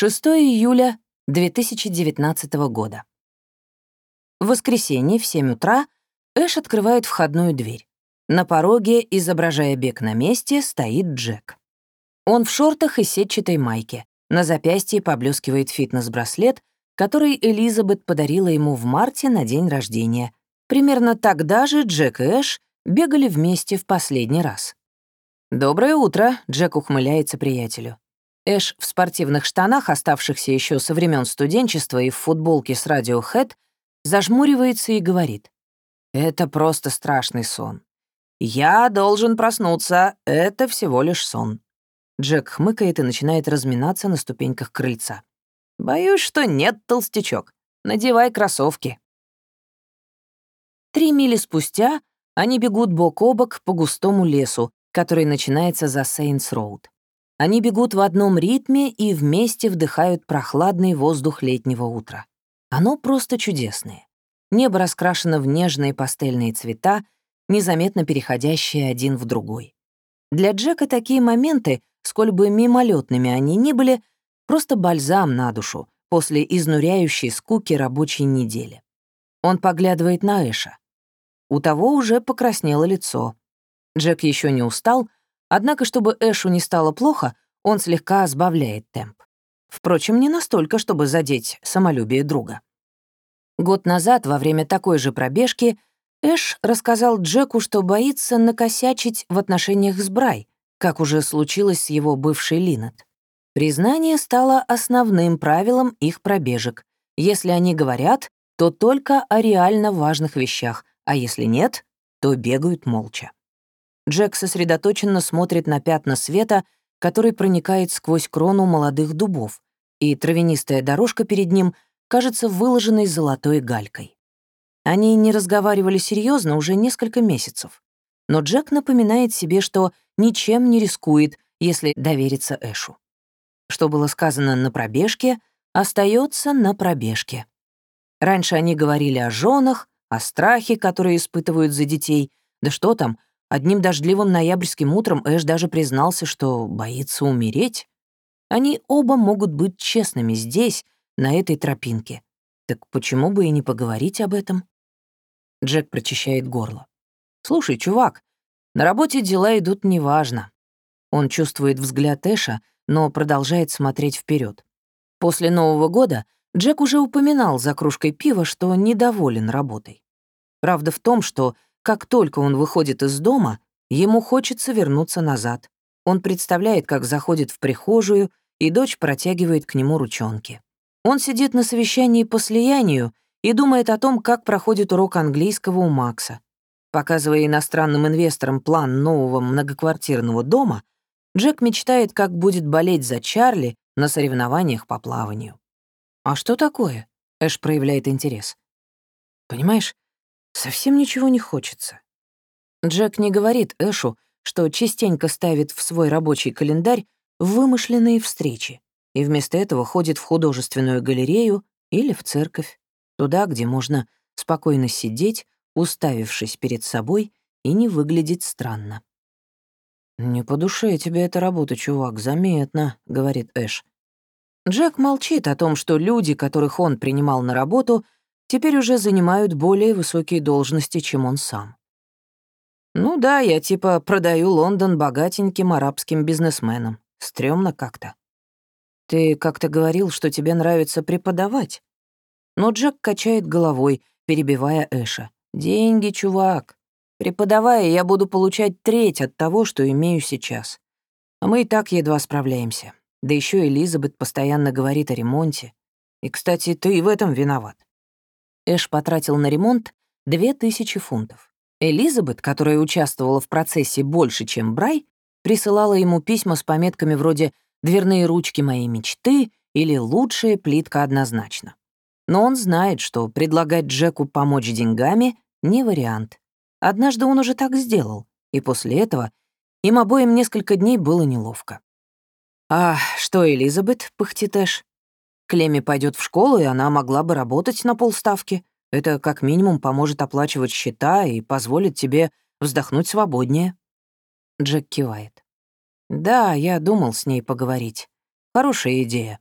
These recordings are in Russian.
6 июля 2019 года. В воскресенье в 7 утра Эш открывает входную дверь. На пороге, изображая бег на месте, стоит Джек. Он в шортах и сетчатой майке. На запястье поблескивает фитнес-браслет, который Элизабет подарила ему в марте на день рождения. Примерно тогда же Джек и Эш бегали вместе в последний раз. «Доброе утро», — Джек ухмыляется приятелю. Эш в спортивных штанах, оставшихся еще со времен студенчества и в футболке с Radiohead, зажмуривается и говорит. «Это просто страшный сон. Я должен проснуться, это всего лишь сон». Джек хмыкает и начинает разминаться на ступеньках крыльца. «Боюсь, что нет, толстячок. Надевай кроссовки». Три мили спустя они бегут бок о бок по густому лесу, который начинается за Сейнс-Роуд. Они бегут в одном ритме и вместе вдыхают прохладный воздух летнего утра. Оно просто чудесное. Небо раскрашено в нежные пастельные цвета, незаметно переходящие один в другой. Для Джека такие моменты сколь бы мимолетными они ни были, просто бальзам на душу после изнуряющей скуки рабочей недели. Он поглядывает на Эша. У того уже покраснело лицо. Джек еще не устал, однако, чтобы Эшу не стало плохо, он слегка сбавляет темп. Впрочем, не настолько, чтобы задеть самолюбие друга. Год назад, во время такой же пробежки, Эш рассказал Джеку, что боится накосячить в отношениях с Брай, как уже случилось с его бывшей Линет. Признание стало основным правилом их пробежек. Если они говорят, то только о реально важных вещах, а если нет, то бегают молча. Джек сосредоточенно смотрит на пятна света, который проникает сквозь крону молодых дубов, и травянистая дорожка перед ним кажется выложенной золотой галькой. Они не разговаривали серьезно уже несколько месяцев. Но Джек напоминает себе, что ничем не рискует, если довериться Эшу. Что было сказано на пробежке, остается на пробежке. Раньше они говорили о женах, о страхе, который испытывают за детей. Да что там, одним дождливым ноябрьским утром Эш даже признался, что боится умереть. Они оба могут быть честными здесь, на этой тропинке. Так почему бы и не поговорить об этом? Джек прочищает горло. «Слушай, чувак, на работе дела идут неважно». Он чувствует взгляд Эша, но продолжает смотреть вперед. После Нового года Джек уже упоминал за кружкой пива, что недоволен работой. Правда в том, что как только он выходит из дома, ему хочется вернуться назад. Он представляет, как заходит в прихожую, и дочь протягивает к нему ручонки. Он сидит на совещании по слиянию и думает о том, как проходит урок английского у Макса. Показывая иностранным инвесторам план нового многоквартирного дома, Джек мечтает, как будет болеть за Чарли на соревнованиях по плаванию. «А что такое?» — Эш проявляет интерес. «Понимаешь, совсем ничего не хочется». Джек не говорит Эшу, что частенько ставит в свой рабочий календарь вымышленные встречи и вместо этого ходит в художественную галерею или в церковь, туда, где можно спокойно сидеть, уставившись перед собой и не выглядеть странно. «Не по душе тебе эта работа, чувак, заметно», — говорит Эш. Джек молчит о том, что люди, которых он принимал на работу, теперь уже занимают более высокие должности, чем он сам. «Ну да, я типа продаю Лондон богатеньким арабским бизнесменам. Стрёмно как-то». «Ты как-то говорил, что тебе нравится преподавать». Но Джек качает головой, перебивая Эша. Деньги, чувак. Преподавая, я буду получать треть от того, что имею сейчас. А мы и так едва справляемся. Да еще Элизабет постоянно говорит о ремонте. И, кстати, ты и в этом виноват. Эш потратил на ремонт две тысячи фунтов. Элизабет, которая участвовала в процессе больше, чем Брай, присылала ему письма с пометками вроде «Дверные ручки моей мечты» или «Лучшая плитка однозначно». Но он знает, что предлагать Джеку помочь деньгами — не вариант. Однажды он уже так сделал, и после этого им обоим несколько дней было неловко. «А что, Элизабет?» — пыхтит Эш. «Клемми пойдет в школу, и она могла бы работать на полставки. Это как минимум поможет оплачивать счета и позволит тебе вздохнуть свободнее». Джек кивает. «Да, я думал с ней поговорить. Хорошая идея.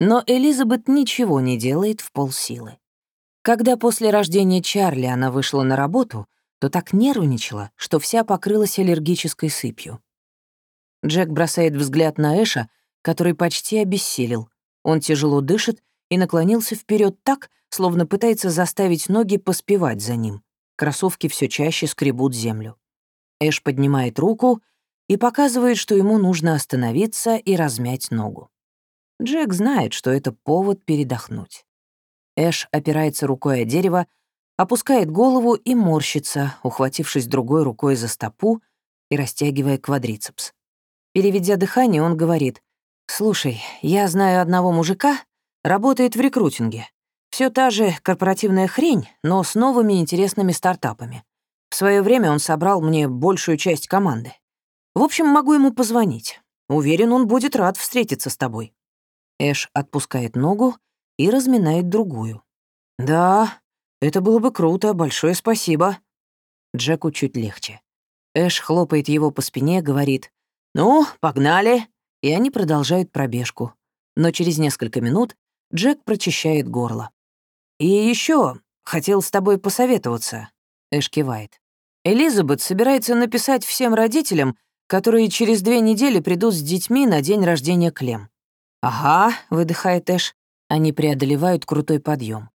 Но Элизабет ничего не делает в полсилы. Когда после рождения Чарли она вышла на работу, то так нервничала, что вся покрылась аллергической сыпью. Джек бросает взгляд на Эша, который почти обессилел. Он тяжело дышит и наклонился вперед так, словно пытается заставить ноги поспевать за ним. Кроссовки все чаще скребут землю. Эш поднимает руку и показывает, что ему нужно остановиться и размять ногу. Джек знает, что это повод передохнуть. Эш опирается рукой о дерево, опускает голову и морщится, ухватившись другой рукой за стопу и растягивая квадрицепс. Переведя дыхание, он говорит, «Слушай, я знаю одного мужика, работает в рекрутинге. Все та же корпоративная хрень, но с новыми интересными стартапами. В свое время он собрал мне большую часть команды. В общем, могу ему позвонить. Уверен, он будет рад встретиться с тобой». Эш отпускает ногу и разминает другую. «Да, это было бы круто, большое спасибо». Джеку чуть легче. Эш хлопает его по спине, говорит «Ну, погнали!» И они продолжают пробежку. Но через несколько минут Джек прочищает горло. «И еще хотел с тобой посоветоваться», — Эш кивает. «Элизабет собирается написать всем родителям, которые через две недели придут с детьми на день рождения Клем». «Ага», — выдыхает Эш. Они преодолевают крутой подъем.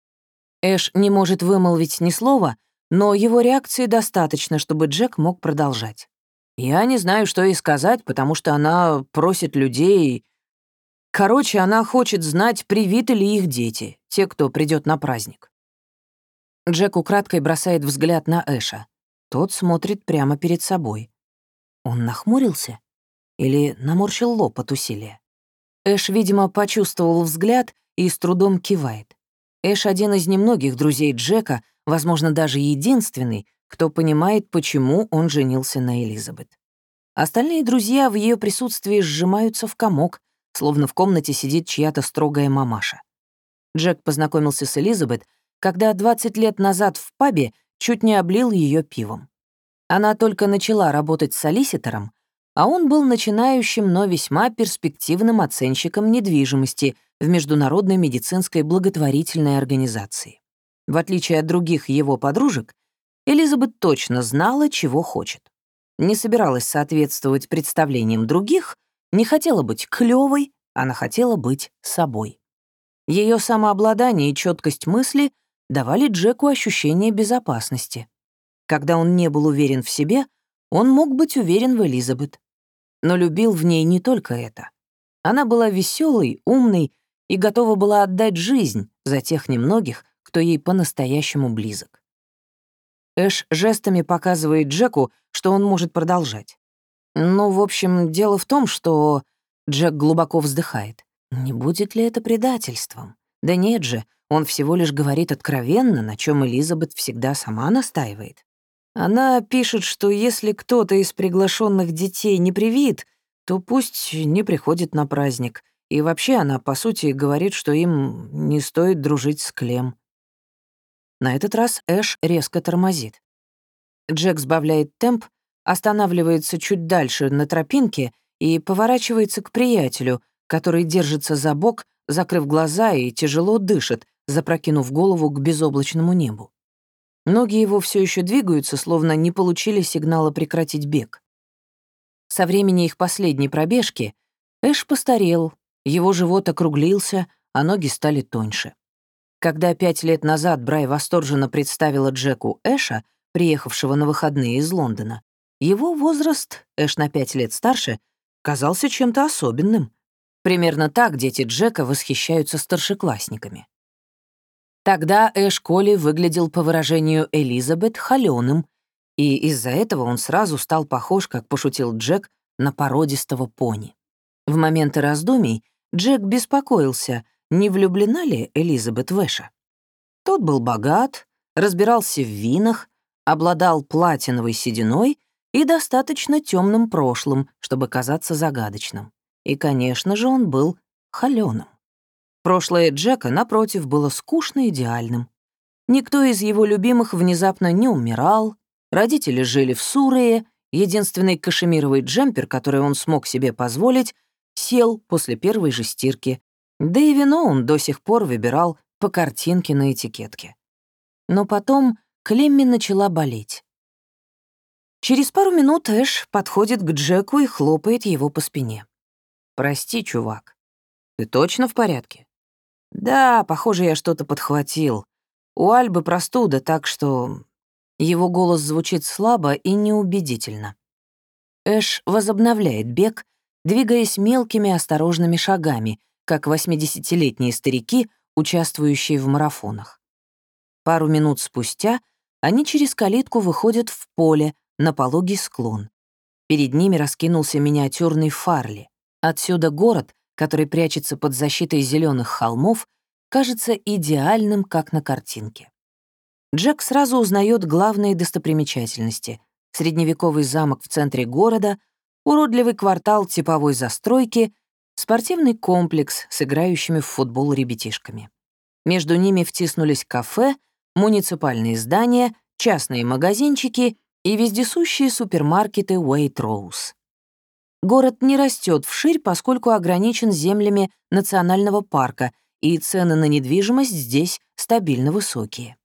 Эш не может вымолвить ни слова, но его реакции достаточно, чтобы Джек мог продолжать. Я не знаю, что ей сказать, потому что она просит людей... Короче, она хочет знать, привиты ли их дети, те, кто придет на праздник. Джек украдкой бросает взгляд на Эша. Тот смотрит прямо перед собой. Он нахмурился? Или наморщил лоб от усилия? Эш, видимо, почувствовал взгляд и с трудом кивает. Эш — один из немногих друзей Джека, возможно, даже единственный, кто понимает, почему он женился на Элизабет. Остальные друзья в ее присутствии сжимаются в комок, словно в комнате сидит чья-то строгая мамаша. Джек познакомился с Элизабет, когда 20 лет назад в пабе чуть не облил ее пивом. Она только начала работать солиситором, а он был начинающим, но весьма перспективным оценщиком недвижимости в Международной медицинской благотворительной организации. В отличие от других его подружек, Элизабет точно знала, чего хочет. Не собиралась соответствовать представлениям других, не хотела быть клёвой, она хотела быть собой. Ее самообладание и четкость мысли давали Джеку ощущение безопасности. Когда он не был уверен в себе, он мог быть уверен в Элизабет. Но любил в ней не только это. Она была веселой, умной и готова была отдать жизнь за тех немногих, кто ей по-настоящему близок. Эш жестами показывает Джеку, что он может продолжать. Ну, в общем, дело в том, что... Джек глубоко вздыхает. Не будет ли это предательством? Да нет же, он всего лишь говорит откровенно, на чем Элизабет всегда сама настаивает. Она пишет, что если кто-то из приглашенных детей не привит, то пусть не приходит на праздник. И вообще она, по сути, говорит, что им не стоит дружить с Клем. На этот раз Эш резко тормозит. Джек сбавляет темп, останавливается чуть дальше на тропинке и поворачивается к приятелю, который держится за бок, закрыв глаза и тяжело дышит, запрокинув голову к безоблачному небу. Ноги его все еще двигаются, словно не получили сигнала прекратить бег. Со времени их последней пробежки Эш постарел, его живот округлился, а ноги стали тоньше. Когда пять лет назад Брай восторженно представила Джеку Эша, приехавшего на выходные из Лондона, его возраст, Эш на пять лет старше, казался чем-то особенным. Примерно так дети Джека восхищаются старшеклассниками. Тогда Эш Коли выглядел по выражению Элизабет холёным, и из-за этого он сразу стал похож, как пошутил Джек, на породистого пони. В моменты раздумий Джек беспокоился — не влюблена ли Элизабет Вэша. Тот был богат, разбирался в винах, обладал платиновой сединой и достаточно темным прошлым, чтобы казаться загадочным. И, конечно же, он был холёным. Прошлое Джека, напротив, было скучно идеальным. Никто из его любимых внезапно не умирал, родители жили в Сурее, единственный кашемировый джемпер, который он смог себе позволить, сел после первой же стирки, Да и вино он до сих пор выбирал по картинке на этикетке. Но потом Клемми начала болеть. Через пару минут Эш подходит к Джеку и хлопает его по спине. «Прости, чувак. Ты точно в порядке?» «Да, похоже, я что-то подхватил. У Альбы простуда, так что...» Его голос звучит слабо и неубедительно. Эш возобновляет бег, двигаясь мелкими осторожными шагами, как 80-летние старики, участвующие в марафонах. Пару минут спустя они через калитку выходят в поле на пологий склон. Перед ними раскинулся миниатюрный Фарли. Отсюда город, который прячется под защитой зеленых холмов, кажется идеальным, как на картинке. Джек сразу узнает главные достопримечательности — средневековый замок в центре города, уродливый квартал типовой застройки, спортивный комплекс с играющими в футбол ребятишками. Между ними втиснулись кафе, муниципальные здания, частные магазинчики и вездесущие супермаркеты Уэйт-Роуз. Город не растет вширь, поскольку ограничен землями национального парка, и цены на недвижимость здесь стабильно высокие.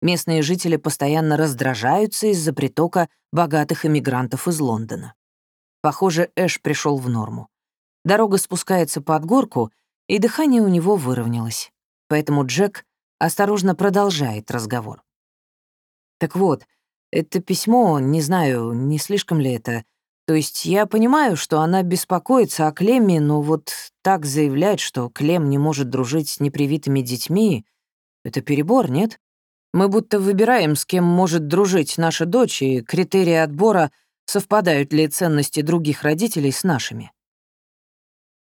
Местные жители постоянно раздражаются из-за притока богатых иммигрантов из Лондона. Похоже, Эш пришел в норму. Дорога спускается под горку, и дыхание у него выровнялось. Поэтому Джек осторожно продолжает разговор. «Так вот, это письмо, не знаю, не слишком ли это, то есть я понимаю, что она беспокоится о Клемме, но вот так заявлять, что Клем не может дружить с непривитыми детьми, это перебор, нет? Мы будто выбираем, с кем может дружить наша дочь, и критерии отбора совпадают ли ценности других родителей с нашими.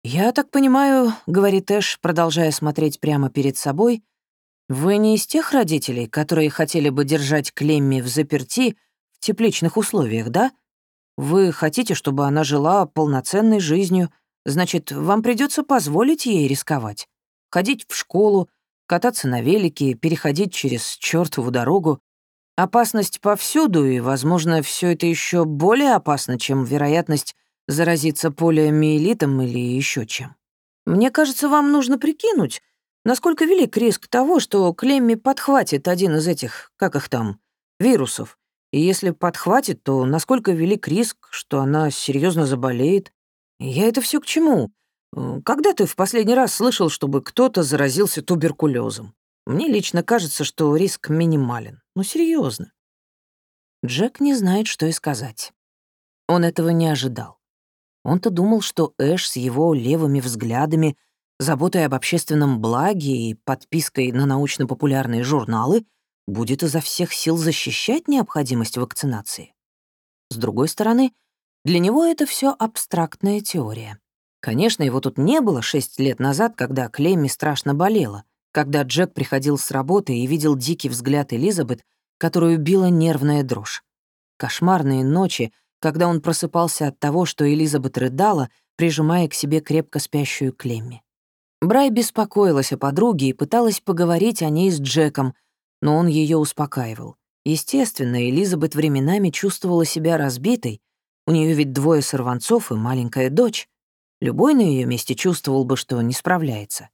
«Я так понимаю», — говорит Эш, продолжая смотреть прямо перед собой, «вы не из тех родителей, которые хотели бы держать Клемми в заперти в тепличных условиях, да?» Вы хотите, чтобы она жила полноценной жизнью, значит, вам придется позволить ей рисковать. Ходить в школу, кататься на велике, переходить через чертову дорогу. Опасность повсюду, и, возможно, все это еще более опасно, чем вероятность заразиться полиомиелитом или еще чем. Мне кажется, вам нужно прикинуть, насколько велик риск того, что Клемми подхватит один из этих, как их там, вирусов, и если подхватит, то насколько велик риск, что она серьезно заболеет? Я это все к чему? Э, когда ты в последний раз слышал, чтобы кто-то заразился туберкулезом? Мне лично кажется, что риск минимален. Ну, серьезно. Джек не знает, что и сказать. Он этого не ожидал. Он-то думал, что Эш с его левыми взглядами, заботой об общественном благе и подпиской на научно-популярные журналы — будет изо всех сил защищать необходимость вакцинации. С другой стороны, для него это все абстрактная теория. Конечно, его тут не было шесть лет назад, когда Клемми страшно болела, когда Джек приходил с работы и видел дикий взгляд Элизабет, которую била нервная дрожь. Кошмарные ночи, когда он просыпался от того, что Элизабет рыдала, прижимая к себе крепко спящую Клемми. Брай беспокоилась о подруге и пыталась поговорить о ней с Джеком — но он ее успокаивал. Естественно, Элизабет временами чувствовала себя разбитой. У нее ведь двое сорванцов и маленькая дочь. Любой на ее месте чувствовал бы, что не справляется.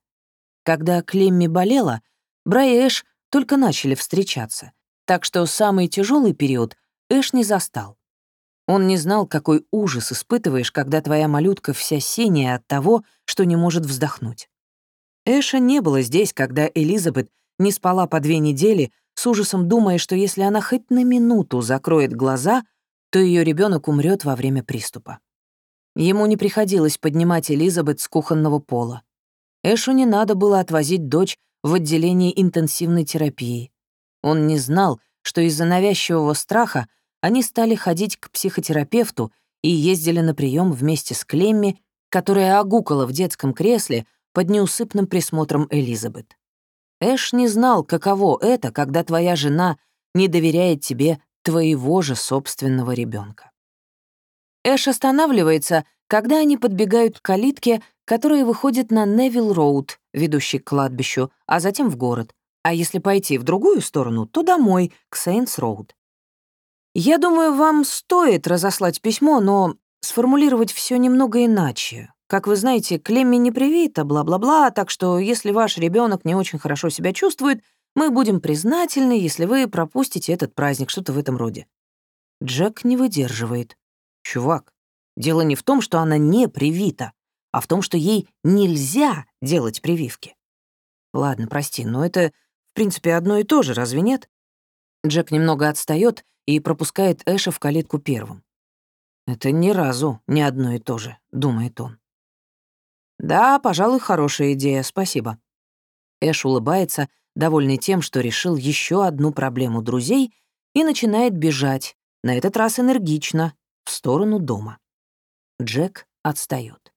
Когда Клемми болела, Бра и Эш только начали встречаться, так что самый тяжелый период Эш не застал. Он не знал, какой ужас испытываешь, когда твоя малютка вся синяя от того, что не может вздохнуть. Эша не было здесь, когда Элизабет не спала по две недели, с ужасом думая, что если она хоть на минуту закроет глаза, то ее ребенок умрет во время приступа. Ему не приходилось поднимать Элизабет с кухонного пола. Эшу не надо было отвозить дочь в отделение интенсивной терапии. Он не знал, что из-за навязчивого страха они стали ходить к психотерапевту и ездили на прием вместе с Клемми, которая огукала в детском кресле под неусыпным присмотром Элизабет. Эш не знал, каково это, когда твоя жена не доверяет тебе твоего же собственного ребенка. Эш останавливается, когда они подбегают к калитке, которая выходит на Невилл-Роуд, ведущий к кладбищу, а затем в город. А если пойти в другую сторону, то домой, к Сейнс-Роуд. Я думаю, вам стоит разослать письмо, но сформулировать все немного иначе. Как вы знаете, Клемми не привита, бла-бла-бла, так что если ваш ребенок не очень хорошо себя чувствует, мы будем признательны, если вы пропустите этот праздник, что-то в этом роде». Джек не выдерживает. «Чувак, дело не в том, что она не привита, а в том, что ей нельзя делать прививки». «Ладно, прости, но это, в принципе, одно и то же, разве нет?» Джек немного отстает и пропускает Эша в калитку первым. «Это ни разу не одно и то же», — думает он. «Да, пожалуй, хорошая идея, спасибо». Эш улыбается, довольный тем, что решил еще одну проблему друзей, и начинает бежать, на этот раз энергично, в сторону дома. Джек отстает.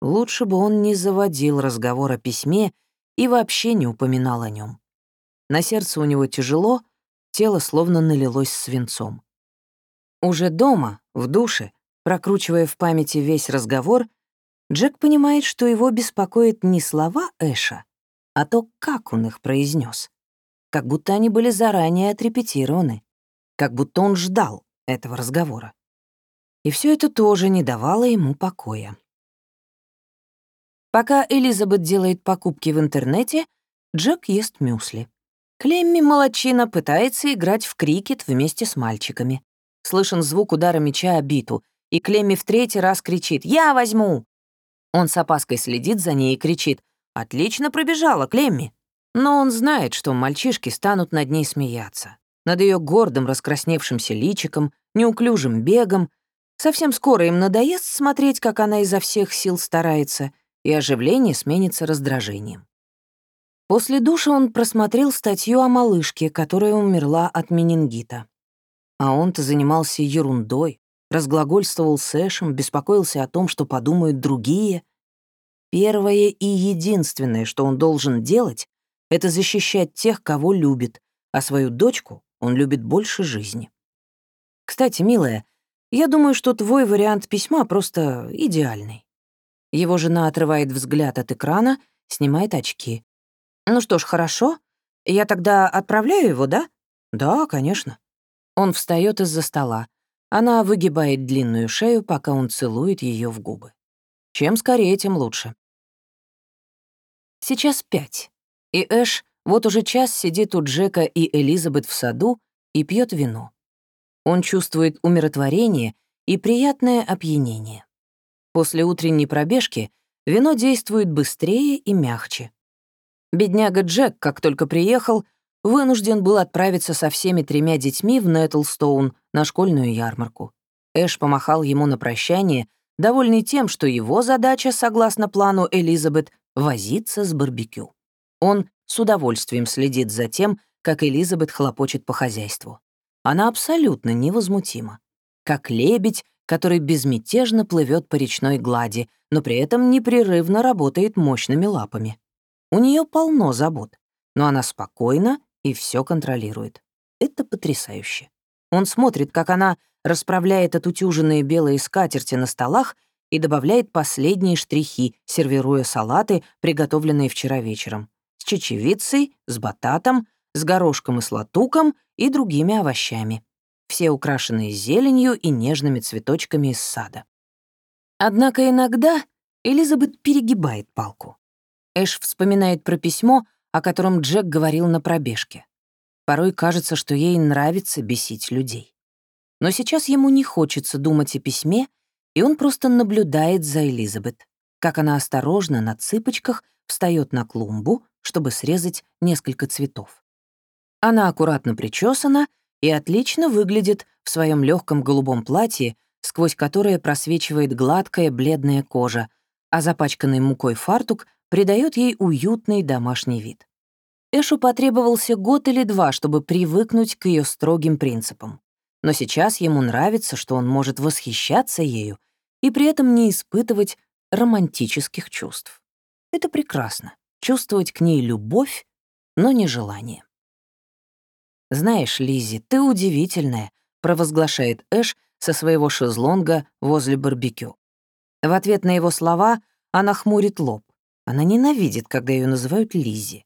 Лучше бы он не заводил разговор о письме и вообще не упоминал о нем. На сердце у него тяжело, тело словно налилось свинцом. Уже дома, в душе, прокручивая в памяти весь разговор, Джек понимает, что его беспокоит не слова Эша, а то, как он их произнес. Как будто они были заранее отрепетированы, как будто он ждал этого разговора. И все это тоже не давало ему покоя. Пока Элизабет делает покупки в интернете, Джек ест мюсли. Клемми молочина пытается играть в крикет вместе с мальчиками. Слышен звук удара мяча о биту, и Клемми в третий раз кричит «Я возьму!». Он с опаской следит за ней и кричит «Отлично пробежала, Клемми!». Но он знает, что мальчишки станут над ней смеяться. Над ее гордым раскрасневшимся личиком, неуклюжим бегом. Совсем скоро им надоест смотреть, как она изо всех сил старается, и оживление сменится раздражением. После душа он просмотрел статью о малышке, которая умерла от менингита. А он-то занимался ерундой, разглагольствовал с Эшем, беспокоился о том, что подумают другие. Первое и единственное, что он должен делать, это защищать тех, кого любит, а свою дочку он любит больше жизни. Кстати, милая, я думаю, что твой вариант письма просто идеальный. Его жена отрывает взгляд от экрана, снимает очки. «Ну что ж, хорошо. Я тогда отправляю его, да?» «Да, конечно». Он встает из-за стола. Она выгибает длинную шею, пока он целует ее в губы. Чем скорее, тем лучше. Сейчас пять. И Эш вот уже час сидит у Джека и Элизабет в саду и пьет вино. Он чувствует умиротворение и приятное опьянение. После утренней пробежки вино действует быстрее и мягче. Бедняга Джек, как только приехал, вынужден был отправиться со всеми тремя детьми в Нетлстоун на школьную ярмарку. Эш помахал ему на прощание, довольный тем, что его задача, согласно плану Элизабет, возиться с барбекю. Он с удовольствием следит за тем, как Элизабет хлопочет по хозяйству. Она абсолютно невозмутима. Как лебедь, который безмятежно плывет по речной глади, но при этом непрерывно работает мощными лапами. У нее полно забот, но она спокойна и все контролирует. Это потрясающе. Он смотрит, как она расправляет отутюженные белые скатерти на столах и добавляет последние штрихи, сервируя салаты, приготовленные вчера вечером, с чечевицей, с бататом, с горошком и слатуком и другими овощами, все украшенные зеленью и нежными цветочками из сада. Однако иногда Элизабет перегибает палку. Эш вспоминает про письмо, о котором Джек говорил на пробежке. Порой кажется, что ей нравится бесить людей. Но сейчас ему не хочется думать о письме, и он просто наблюдает за Элизабет, как она осторожно на цыпочках встает на клумбу, чтобы срезать несколько цветов. Она аккуратно причесана и отлично выглядит в своем легком голубом платье, сквозь которое просвечивает гладкая бледная кожа, а запачканный мукой фартук придает ей уютный домашний вид. Эшу потребовался год или два, чтобы привыкнуть к ее строгим принципам. Но сейчас ему нравится, что он может восхищаться ею и при этом не испытывать романтических чувств. Это прекрасно — чувствовать к ней любовь, но не желание. «Знаешь, Лизи, ты удивительная», — провозглашает Эш со своего шезлонга возле барбекю. В ответ на его слова она хмурит лоб. Она ненавидит, когда ее называют Лизи.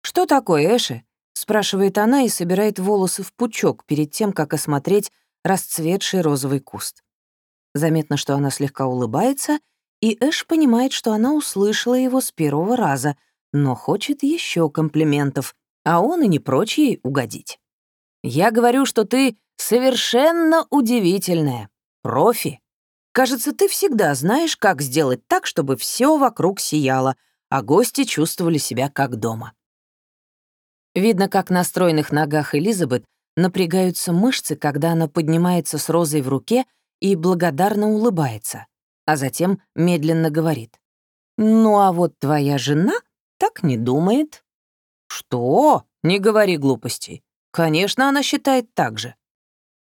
«Что такое, Эши?» — спрашивает она и собирает волосы в пучок перед тем, как осмотреть расцветший розовый куст. Заметно, что она слегка улыбается, и Эш понимает, что она услышала его с первого раза, но хочет еще комплиментов, а он и не прочь ей угодить. «Я говорю, что ты совершенно удивительная, профи. Кажется, ты всегда знаешь, как сделать так, чтобы все вокруг сияло, а гости чувствовали себя как дома». Видно, как на стройных ногах Элизабет напрягаются мышцы, когда она поднимается с розой в руке и благодарно улыбается, а затем медленно говорит. «Ну а вот твоя жена так не думает». «Что? Не говори глупостей. Конечно, она считает так же».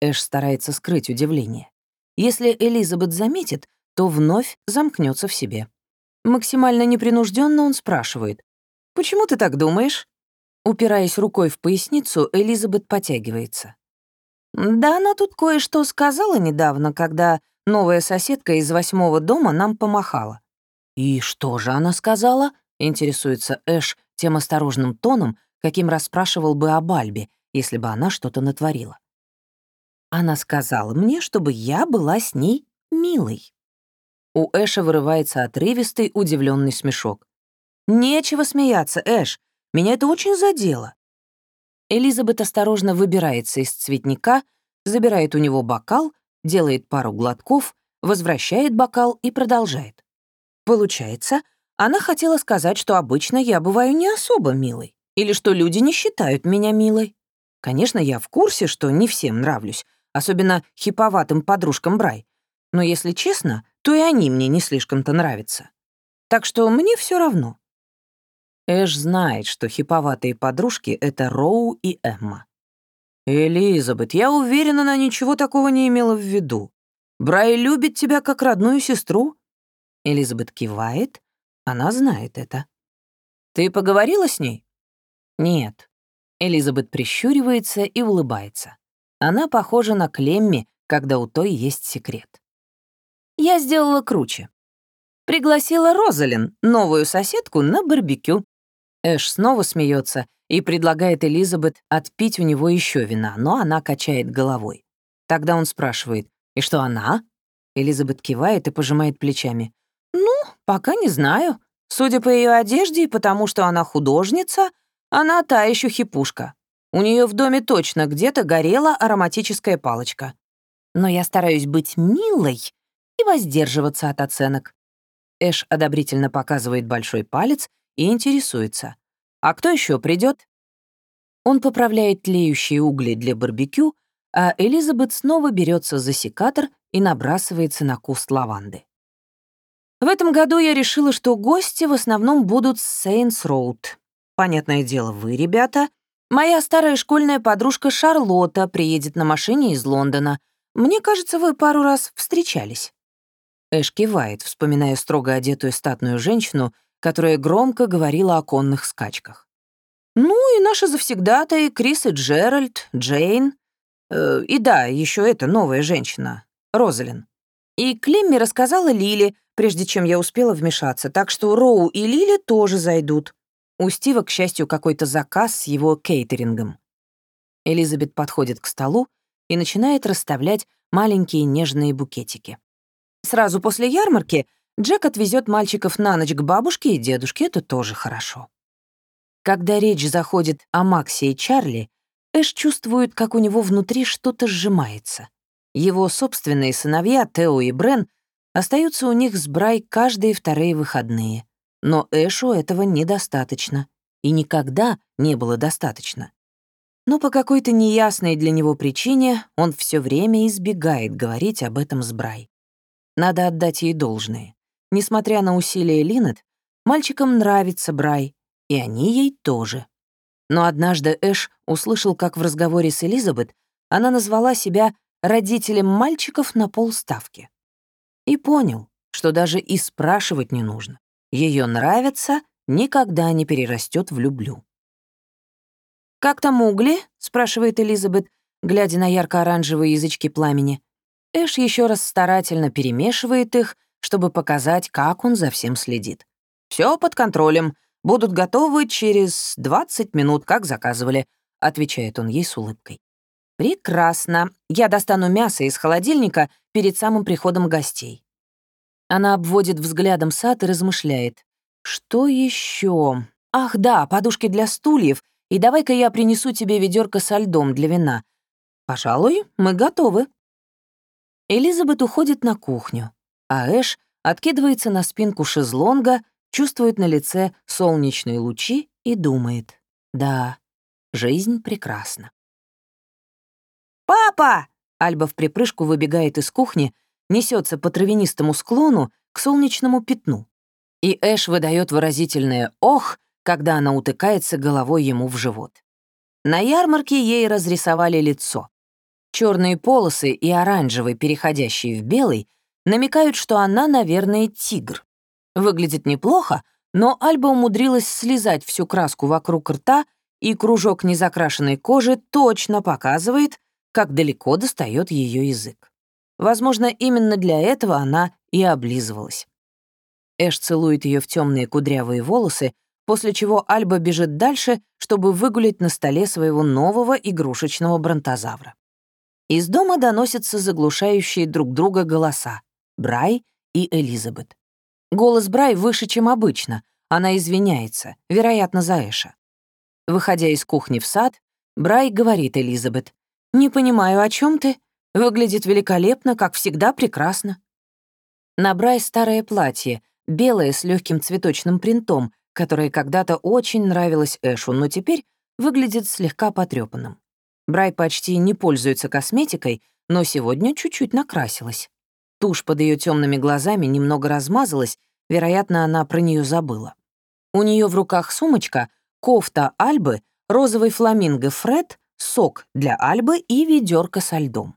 Эш старается скрыть удивление. Если Элизабет заметит, то вновь замкнется в себе. Максимально непринужденно он спрашивает. «Почему ты так думаешь?» Упираясь рукой в поясницу, Элизабет потягивается. «Да она тут кое-что сказала недавно, когда новая соседка из восьмого дома нам помахала». «И что же она сказала?» — интересуется Эш тем осторожным тоном, каким расспрашивал бы о Бальбе, если бы она что-то натворила. Она сказала мне, чтобы я была с ней милой. У Эша вырывается отрывистый, удивленный смешок. «Нечего смеяться, Эш. Меня это очень задело. Элизабет осторожно выбирается из цветника, забирает у него бокал, делает пару глотков, возвращает бокал и продолжает. Получается, она хотела сказать, что обычно я бываю не особо милой, или что люди не считают меня милой. Конечно, я в курсе, что не всем нравлюсь, особенно хиповатым подружкам Брай. Но если честно, то и они мне не слишком-то нравятся. Так что мне все равно. Эш знает, что хиповатые подружки — это Роу и Эмма. «Элизабет, я уверена, она ничего такого не имела в виду. Брай любит тебя как родную сестру». Элизабет кивает, она знает это. «Ты поговорила с ней?» «Нет». Элизабет прищуривается и улыбается. Она похожа на Клемми, когда у той есть секрет. «Я сделала круче. Пригласила Розалин, новую соседку, на барбекю. Эш снова смеется и предлагает Элизабет отпить у него еще вина, но она качает головой. Тогда он спрашивает, «И что она?» Элизабет кивает и пожимает плечами. «Ну, пока не знаю. Судя по ее одежде и потому, что она художница, она та еще хипушка. У нее в доме точно где-то горела ароматическая палочка. Но я стараюсь быть милой и воздерживаться от оценок». Эш одобрительно показывает большой палец и интересуется. «А кто еще придет? Он поправляет тлеющие угли для барбекю, а Элизабет снова берется за секатор и набрасывается на куст лаванды. В этом году я решила, что гости в основном будут с Сейнс Роуд. Понятное дело, вы, ребята. Моя старая школьная подружка Шарлотта приедет на машине из Лондона. Мне кажется, вы пару раз встречались. Эш кивает, вспоминая строго одетую статную женщину которая громко говорила о конных скачках. Ну и наши завсегдатые Крис и Джеральд, Джейн. Э, и да, еще эта новая женщина, Розалин. И Клемми рассказала Лили, прежде чем я успела вмешаться, так что Роу и Лили тоже зайдут. У Стива, к счастью, какой-то заказ с его кейтерингом. Элизабет подходит к столу и начинает расставлять маленькие нежные букетики. Сразу после ярмарки Джек отвезет мальчиков на ночь к бабушке и дедушке, это тоже хорошо. Когда речь заходит о Максе и Чарли, Эш чувствует, как у него внутри что-то сжимается. Его собственные сыновья, Тео и Брен, остаются у них с Брай каждые вторые выходные. Но Эшу этого недостаточно. И никогда не было достаточно. Но по какой-то неясной для него причине он все время избегает говорить об этом с Брай. Надо отдать ей должное. Несмотря на усилия Линет, мальчикам нравится Брай, и они ей тоже. Но однажды Эш услышал, как в разговоре с Элизабет она назвала себя родителем мальчиков на полставки. И понял, что даже и спрашивать не нужно. Ее нравится, никогда не перерастет в люблю. «Как там угли?» — спрашивает Элизабет, глядя на ярко-оранжевые язычки пламени. Эш еще раз старательно перемешивает их, чтобы показать, как он за всем следит. Все под контролем. Будут готовы через 20 минут, как заказывали», — отвечает он ей с улыбкой. «Прекрасно. Я достану мясо из холодильника перед самым приходом гостей». Она обводит взглядом сад и размышляет. «Что еще? Ах да, подушки для стульев, и давай-ка я принесу тебе ведерко со льдом для вина. Пожалуй, мы готовы». Элизабет уходит на кухню, а Эш откидывается на спинку шезлонга, чувствует на лице солнечные лучи и думает. Да, жизнь прекрасна. «Папа!» Альба в припрыжку выбегает из кухни, несется по травянистому склону к солнечному пятну. И Эш выдает выразительное «ох», когда она утыкается головой ему в живот. На ярмарке ей разрисовали лицо. Черные полосы и оранжевый, переходящий в белый, намекают, что она, наверное, тигр. Выглядит неплохо, но Альба умудрилась слезать всю краску вокруг рта, и кружок незакрашенной кожи точно показывает, как далеко достает ее язык. Возможно, именно для этого она и облизывалась. Эш целует ее в темные кудрявые волосы, после чего Альба бежит дальше, чтобы выгулять на столе своего нового игрушечного бронтозавра. Из дома доносятся заглушающие друг друга голоса — Брай и Элизабет. Голос Брай выше, чем обычно. Она извиняется, вероятно, за Эша. Выходя из кухни в сад, Брай говорит Элизабет. «Не понимаю, о чем ты? Выглядит великолепно, как всегда прекрасно». На Брай старое платье, белое с легким цветочным принтом, которое когда-то очень нравилось Эшу, но теперь выглядит слегка потрепанным. Брай почти не пользуется косметикой, но сегодня чуть-чуть накрасилась. Тушь под ее темными глазами немного размазалась, вероятно, она про нее забыла. У нее в руках сумочка, кофта Альбы, розовый фламинго Фред, сок для Альбы и ведерко со льдом.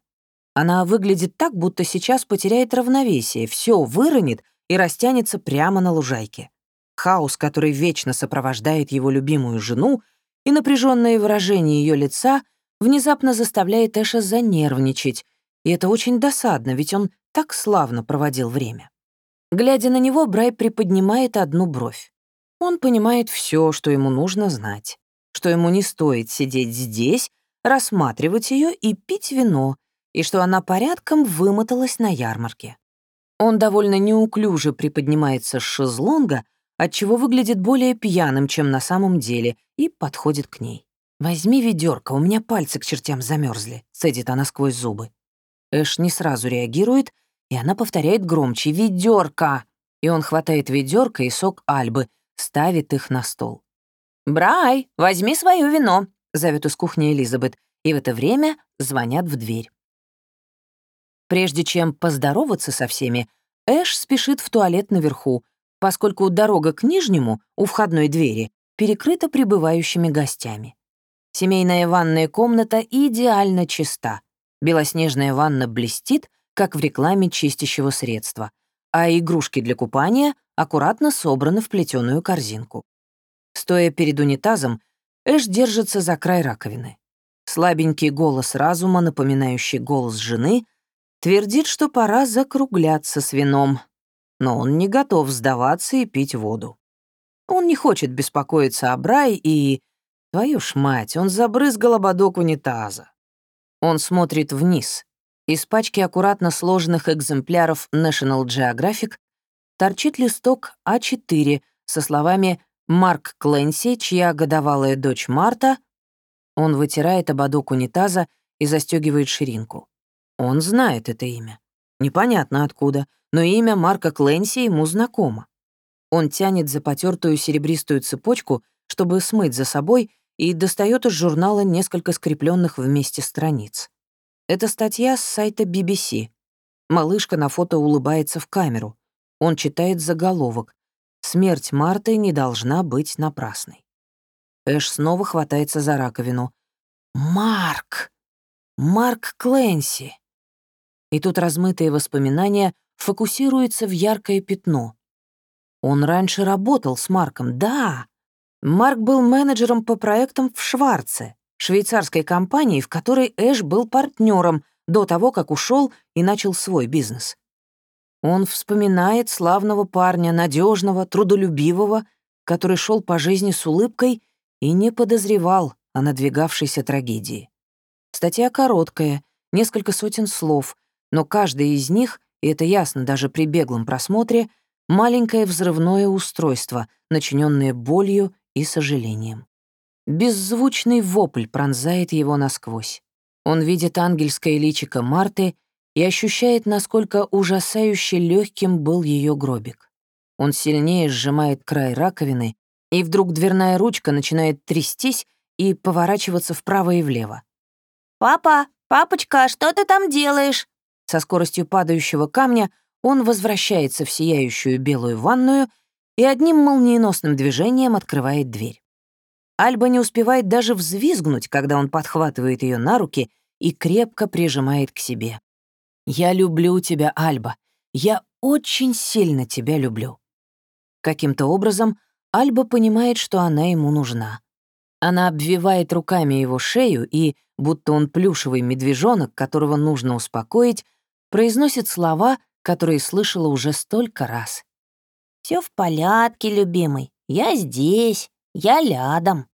Она выглядит так, будто сейчас потеряет равновесие, все выронит и растянется прямо на лужайке. Хаос, который вечно сопровождает его любимую жену, и напряженное выражение ее лица — внезапно заставляет Эша занервничать, и это очень досадно, ведь он так славно проводил время. Глядя на него, Брай приподнимает одну бровь. Он понимает все, что ему нужно знать, что ему не стоит сидеть здесь, рассматривать ее и пить вино, и что она порядком вымоталась на ярмарке. Он довольно неуклюже приподнимается с шезлонга, отчего выглядит более пьяным, чем на самом деле, и подходит к ней. «Возьми ведерко, у меня пальцы к чертям замерзли, цедит она сквозь зубы. Эш не сразу реагирует, и она повторяет громче «Ведерко!» И он хватает ведерко и сок Альбы, ставит их на стол. «Брай, возьми свое вино», — зовет из кухни Элизабет, и в это время звонят в дверь. Прежде чем поздороваться со всеми, Эш спешит в туалет наверху, поскольку дорога к нижнему, у входной двери, перекрыта прибывающими гостями. Семейная ванная комната идеально чиста. Белоснежная ванна блестит, как в рекламе чистящего средства, а игрушки для купания аккуратно собраны в плетеную корзинку. Стоя перед унитазом, Эш держится за край раковины. Слабенький голос разума, напоминающий голос жены, твердит, что пора закругляться с вином, но он не готов сдаваться и пить воду. Он не хочет беспокоиться о Брай и Твою ж мать, он забрызгал ободок унитаза. Он смотрит вниз. Из пачки аккуратно сложенных экземпляров National Geographic торчит листок А4 со словами «Марк Кленси, чья годовалая дочь Марта». Он вытирает ободок унитаза и застегивает ширинку. Он знает это имя. Непонятно откуда, но имя Марка Кленси ему знакомо. Он тянет за потертую серебристую цепочку, чтобы смыть за собой, и достает из журнала несколько скрепленных вместе страниц. Это статья с сайта BBC. Малышка на фото улыбается в камеру. Он читает заголовок. «Смерть Марты не должна быть напрасной». Эш снова хватается за раковину. «Марк! Марк Кленси!» И тут размытые воспоминания фокусируются в яркое пятно. Он раньше работал с Марком, да, Марк был менеджером по проектам в Шварце, швейцарской компании, в которой Эш был партнером до того, как ушел и начал свой бизнес. Он вспоминает славного парня, надежного, трудолюбивого, который шел по жизни с улыбкой и не подозревал о надвигавшейся трагедии. Статья короткая, несколько сотен слов, но каждая из них и это ясно даже при беглом просмотре, маленькое взрывное устройство, начиненное болью и сожалением. Беззвучный вопль пронзает его насквозь. Он видит ангельское личико Марты и ощущает, насколько ужасающе легким был ее гробик. Он сильнее сжимает край раковины, и вдруг дверная ручка начинает трястись и поворачиваться вправо и влево. «Папа, папочка, что ты там делаешь?» Со скоростью падающего камня он возвращается в сияющую белую ванную и одним молниеносным движением открывает дверь. Альба не успевает даже взвизгнуть, когда он подхватывает ее на руки и крепко прижимает к себе. «Я люблю тебя, Альба. Я очень сильно тебя люблю». Каким-то образом Альба понимает, что она ему нужна. Она обвивает руками его шею и, будто он плюшевый медвежонок, которого нужно успокоить, произносит слова, которые слышала уже столько раз. Все в порядке, любимый. Я здесь, я рядом».